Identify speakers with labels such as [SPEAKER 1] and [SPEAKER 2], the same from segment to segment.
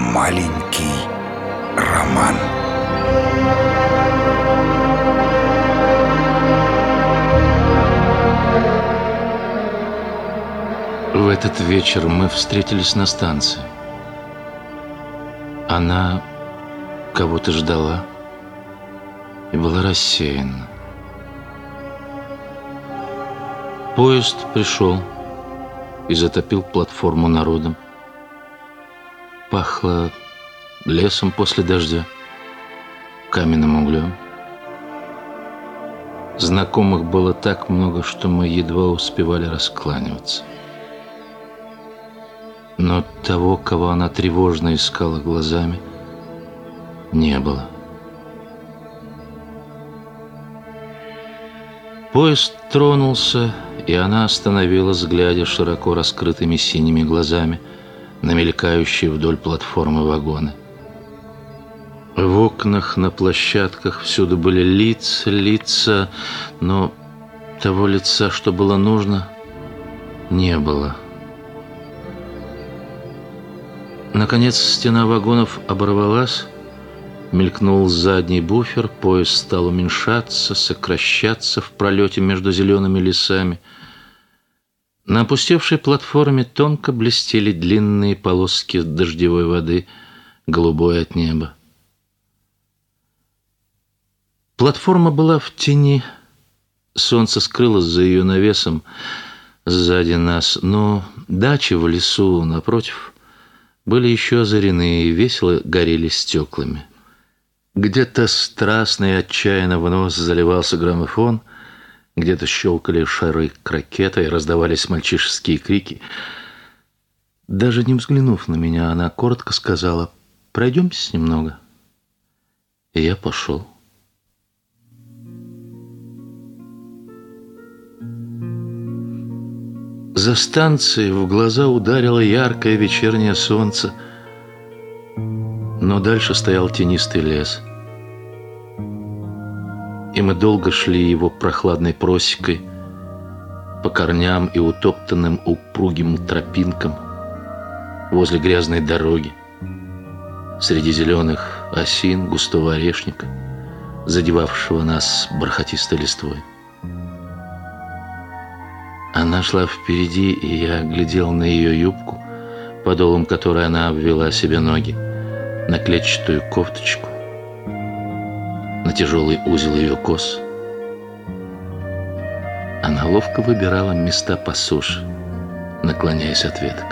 [SPEAKER 1] маленький роман.
[SPEAKER 2] В этот вечер мы встретились на станции. Она кого-то ждала и была рассеяна. Поезд пришел и затопил платформу народом. Пахло лесом после дождя, каменным углем. Знакомых было так много, что мы едва успевали раскланиваться. Но того, кого она тревожно искала глазами, не было. Поезд тронулся, и она остановилась, глядя широко раскрытыми синими глазами на мелькающие вдоль платформы вагоны. В окнах, на площадках всюду были лица, лица, но того лица, что было нужно, не было. Наконец стена вагонов оборвалась, мелькнул задний буфер, поезд стал уменьшаться, сокращаться в пролете между зелеными лесами. На опустевшей платформе тонко блестели длинные полоски дождевой воды, голубой от неба. Платформа была в тени, солнце скрылось за ее навесом сзади нас, но дачи в лесу напротив были еще озарены и весело горели стеклами. Где-то страстно и отчаянно в нос заливался граммофон, где-то щелкали шары крокета и раздавались мальчишеские крики. Даже не взглянув на меня, она коротко сказала «Пройдемся немного». И я пошел. За станцией в глаза ударило яркое вечернее солнце, но дальше стоял тенистый лес. И мы долго шли его прохладной просекой по корням и утоптанным упругим тропинкам возле грязной дороги, среди зеленых осин густого орешника, задевавшего нас бархатистой листвой. Она шла впереди, и я глядел на ее юбку, подолом которой она обвела себе ноги, на клетчатую кофточку, на тяжелый узел ее кос. Она ловко выбирала места по суше, наклоняясь от веток.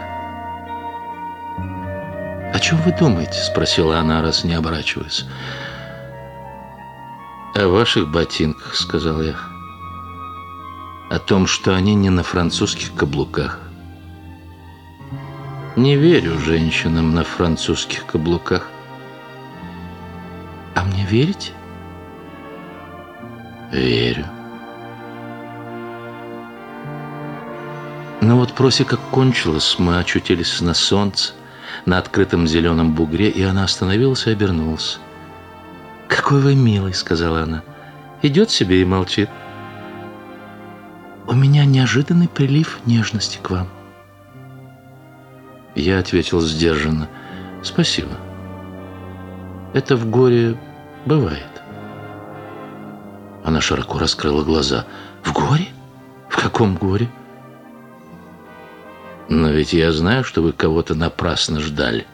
[SPEAKER 2] «О чем вы думаете?» – спросила она, раз не оборачиваясь. «О ваших ботинках», – сказал я о том, что они не на французских каблуках. Не верю женщинам на французских каблуках. А мне верите? Верю. Но вот просека кончилась, мы очутились на солнце, на открытом зеленом бугре, и она остановилась и обернулась. «Какой вы милый», — сказала она. «Идет себе и молчит». У меня неожиданный прилив нежности к вам. Я ответил сдержанно. Спасибо. Это в горе бывает. Она широко раскрыла глаза. В горе? В каком горе? Но ведь я знаю, что вы кого-то напрасно ждали.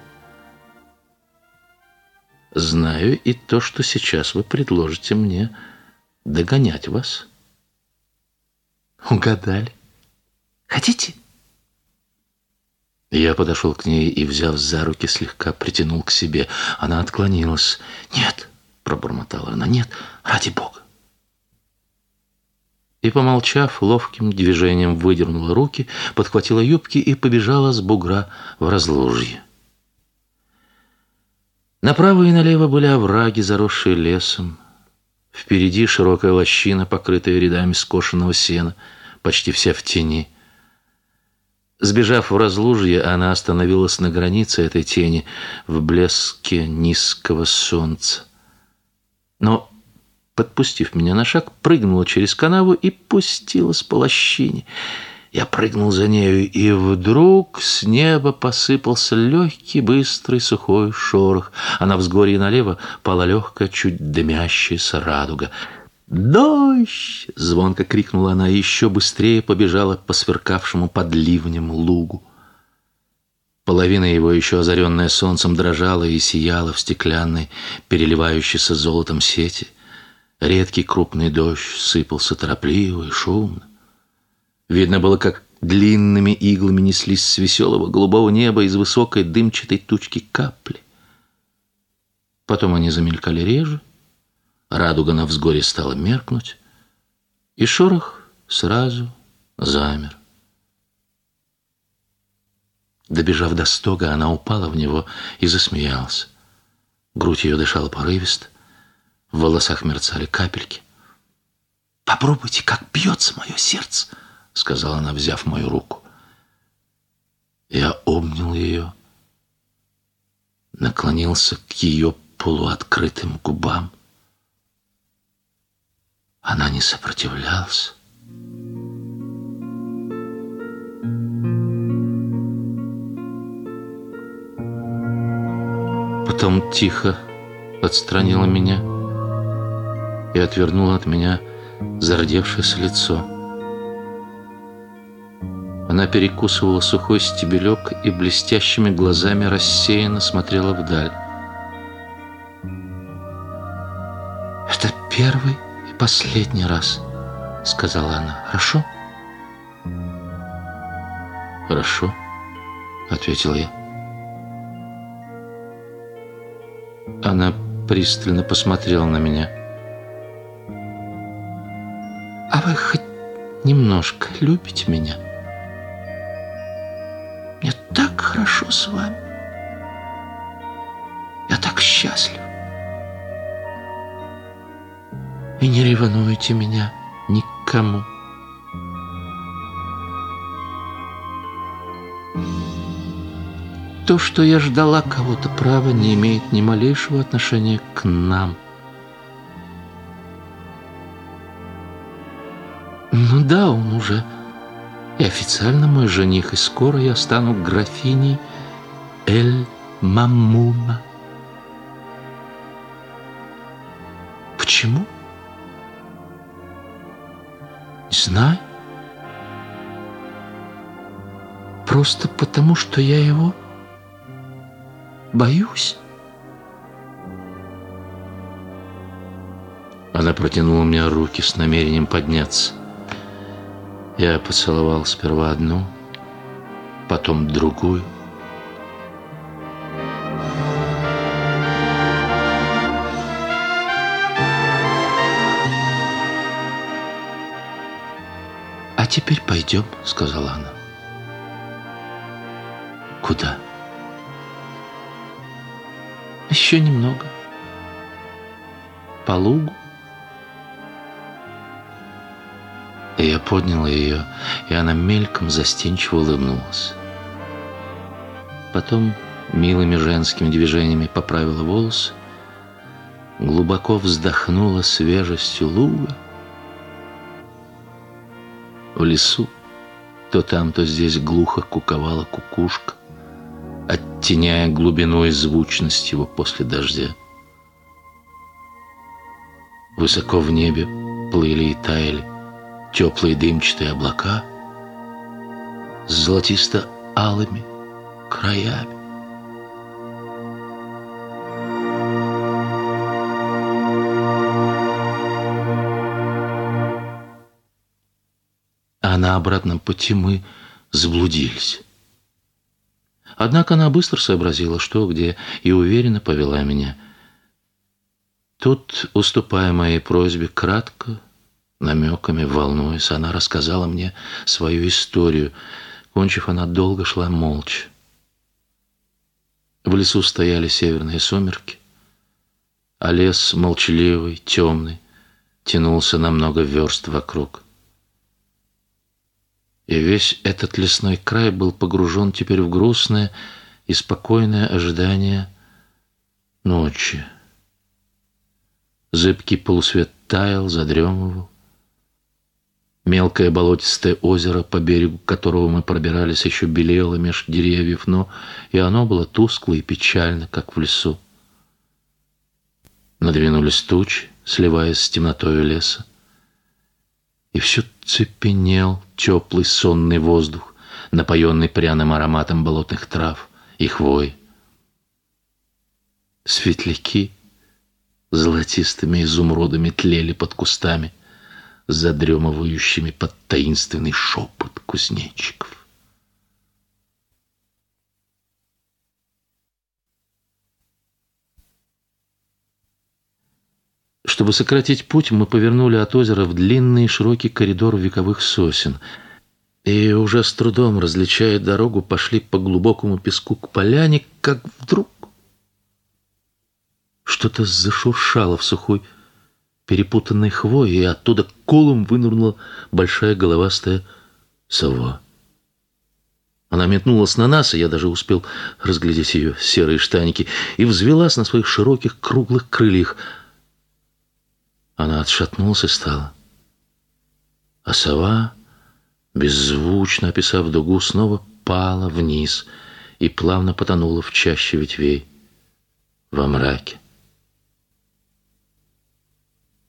[SPEAKER 2] Знаю и то, что сейчас вы предложите мне догонять вас. Угадали. Хотите? Я подошел к ней и, взяв за руки, слегка притянул к себе. Она отклонилась. «Нет», — пробормотала она, — «нет, ради Бога». И, помолчав, ловким движением выдернула руки, подхватила юбки и побежала с бугра в разложье. Направо и налево были овраги, заросшие лесом. Впереди широкая лощина, покрытая рядами скошенного сена — почти вся в тени. Сбежав в разлужье, она остановилась на границе этой тени в блеске низкого солнца. Но, подпустив меня на шаг, прыгнула через канаву и пустилась по лощине. Я прыгнул за нею, и вдруг с неба посыпался легкий, быстрый, сухой шорох, а на взгорье налево пала легкая, чуть дымящаяся радуга. «Дождь!» — звонко крикнула она и еще быстрее побежала по сверкавшему под ливнем лугу. Половина его, еще озаренная солнцем, дрожала и сияла в стеклянной, переливающейся золотом сети. Редкий крупный дождь сыпался торопливо и шумно. Видно было, как длинными иглами неслись с веселого голубого неба из высокой дымчатой тучки капли. Потом они замелькали реже, радуга на взгоре стала меркнуть, и шорох сразу замер. Добежав до стога, она упала в него и засмеялась. Грудь ее дышала порывисто, в волосах мерцали капельки. «Попробуйте, как бьется мое сердце!» — сказала она, взяв мою руку. Я обнял ее, наклонился к ее полуоткрытым губам. Она не сопротивлялась. Потом тихо отстранила меня и отвернула от меня зардевшееся лицо. Она перекусывала сухой стебелек и блестящими глазами рассеянно смотрела вдаль. «Это первый и последний раз», — сказала она. «Хорошо?» «Хорошо», — ответил я. Она пристально посмотрела на меня. Немножко любите меня?» Мне так хорошо с вами. Я так счастлив. И не ревнуйте меня никому. То, что я ждала кого-то, право не имеет ни малейшего отношения к нам. Да, он уже и официально мой жених, и скоро я стану графиней Эль Мамуна. Почему? Не знаю. Просто потому, что я его боюсь. Она протянула мне руки с намерением подняться. Я поцеловал сперва одну, потом другую. «А теперь пойдем», — сказала она. «Куда?» «Еще немного. По лугу». Поднял ее, и она мельком застенчиво улыбнулась. Потом милыми женскими движениями поправила волосы, глубоко вздохнула свежестью луга. В лесу то там, то здесь глухо куковала кукушка, оттеняя глубину и звучность его после дождя. Высоко в небе плыли и таяли теплые дымчатые облака с золотисто-алыми краями. А на обратном пути мы заблудились. Однако она быстро сообразила, что где, и уверенно повела меня. Тут, уступая моей просьбе, кратко, намеками, волнуясь, она рассказала мне свою историю. Кончив, она долго шла молча. В лесу стояли северные сумерки, а лес молчаливый, темный, тянулся на много верст вокруг. И весь этот лесной край был погружен теперь в грустное и спокойное ожидание ночи. Зыбкий полусвет таял, задремывал. Мелкое болотистое озеро, по берегу которого мы пробирались, еще белело меж деревьев, но и оно было тускло и печально, как в лесу. Надвинулись тучи, сливаясь с темнотой леса. И все цепенел теплый сонный воздух, напоенный пряным ароматом болотных трав и хвой. Светляки золотистыми изумрудами тлели под кустами — задремывающими под таинственный шепот кузнечиков. Чтобы сократить путь, мы повернули от озера в длинный широкий коридор вековых сосен и, уже с трудом различая дорогу, пошли по глубокому песку к поляне, как вдруг что-то зашуршало в сухой перепутанной хвои, и оттуда колом вынырнула большая головастая сова. Она метнулась на нас, и я даже успел разглядеть ее серые штаники, и взвелась на своих широких круглых крыльях. Она отшатнулась и стала. А сова, беззвучно описав дугу, снова пала вниз и плавно потонула в чаще ветвей во мраке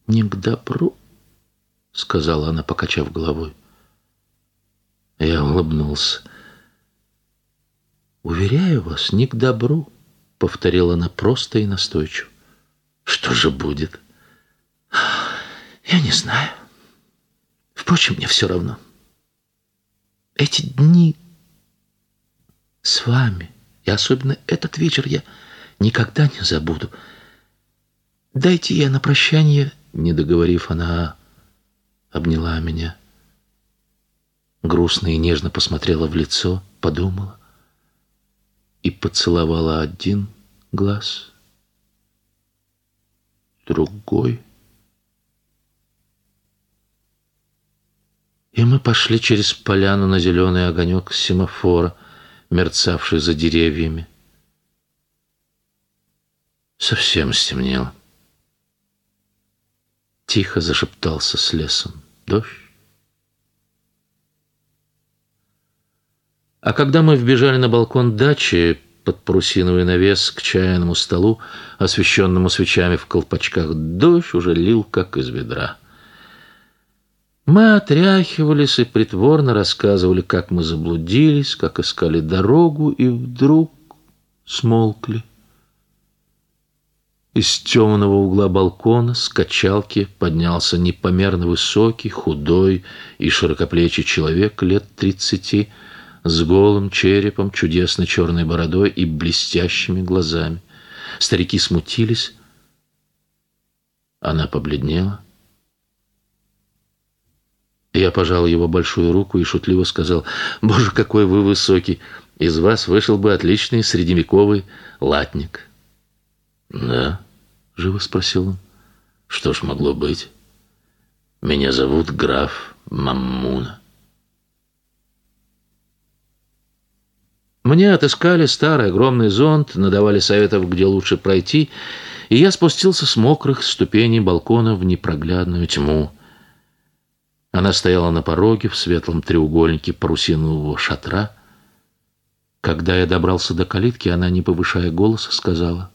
[SPEAKER 2] не к добру, — сказала она, покачав головой. Я улыбнулся. «Уверяю вас, не к добру», — повторила она просто и настойчиво. «Что же будет?» «Я не знаю. Впрочем, мне все равно. Эти дни с вами, и особенно этот вечер, я никогда не забуду. Дайте я на прощание не договорив, она обняла меня. Грустно и нежно посмотрела в лицо, подумала и поцеловала один глаз, другой. И мы пошли через поляну на зеленый огонек семафора, мерцавший за деревьями. Совсем стемнело. Тихо зашептался с лесом дождь. А когда мы вбежали на балкон дачи под парусиновый навес к чайному столу, освещенному свечами в колпачках, дождь уже лил, как из ведра. Мы отряхивались и притворно рассказывали, как мы заблудились, как искали дорогу, и вдруг смолкли. Из темного угла балкона с качалки поднялся непомерно высокий, худой и широкоплечий человек лет тридцати с голым черепом, чудесной черной бородой и блестящими глазами. Старики смутились. Она побледнела. Я пожал его большую руку и шутливо сказал, «Боже, какой вы высокий! Из вас вышел бы отличный средневековый латник». «Да», — живо спросил он. «Что ж могло быть? Меня зовут граф Маммуна». Мне отыскали старый огромный зонт, надавали советов, где лучше пройти, и я спустился с мокрых ступеней балкона в непроглядную тьму. Она стояла на пороге в светлом треугольнике парусинового шатра. Когда я добрался до калитки, она, не повышая голоса, сказала —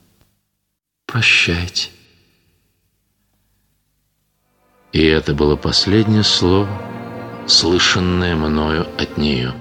[SPEAKER 2] Прощайте. И это было последнее слово, слышанное мною от нее.